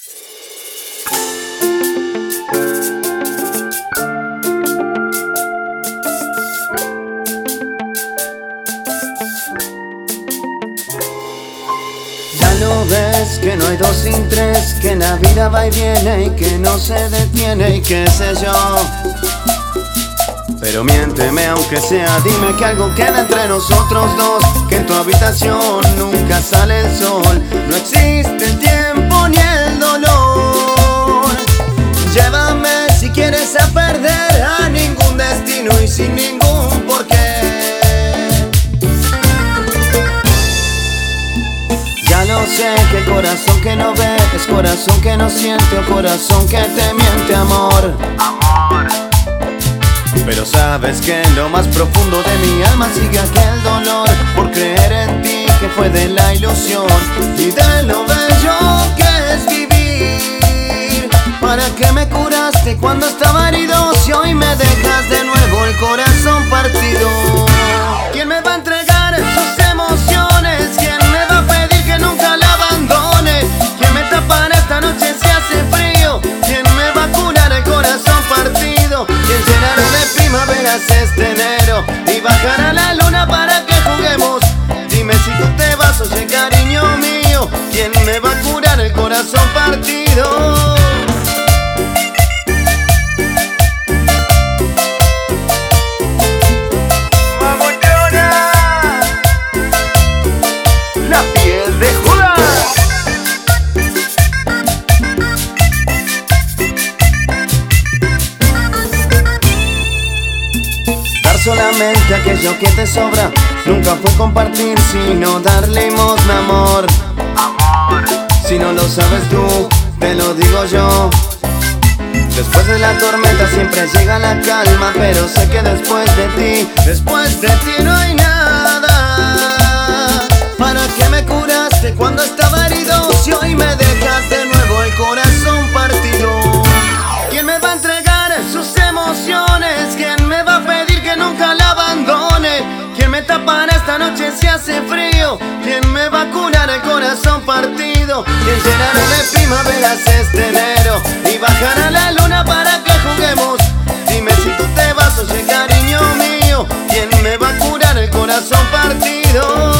Ya lo ves que no hay dos sin tres, que la vida va y viene y que no se detiene y qué sé yo. Pero miénteme aunque sea, dime que algo queda entre nosotros dos, que en tu habitación nunca sale el sol, no existe que corazón que no ve es corazón que no siente o corazón que te miente amor. Pero sabes que lo más profundo de mi alma sigue aquel dolor por creer en ti que fue de la ilusión y de Y bajará la luna para que juguemos Dime si tú te vas, oye cariño mío ¿Quién me va a curar el corazón partido? Solamente aquello que te sobra. Nunca fue compartir sino dar limosna amor. Si no lo sabes tú, te lo digo yo. Después de la tormenta siempre llega la calma Pero sé que después de ti, después de ti no hay nada ¿Quién me va a curar el corazón partido? ¿Quién llenará de primaveras este enero? Y bajará la luna para que juguemos Dime si tú te vas, oye cariño mío ¿Quién me va a curar el corazón partido?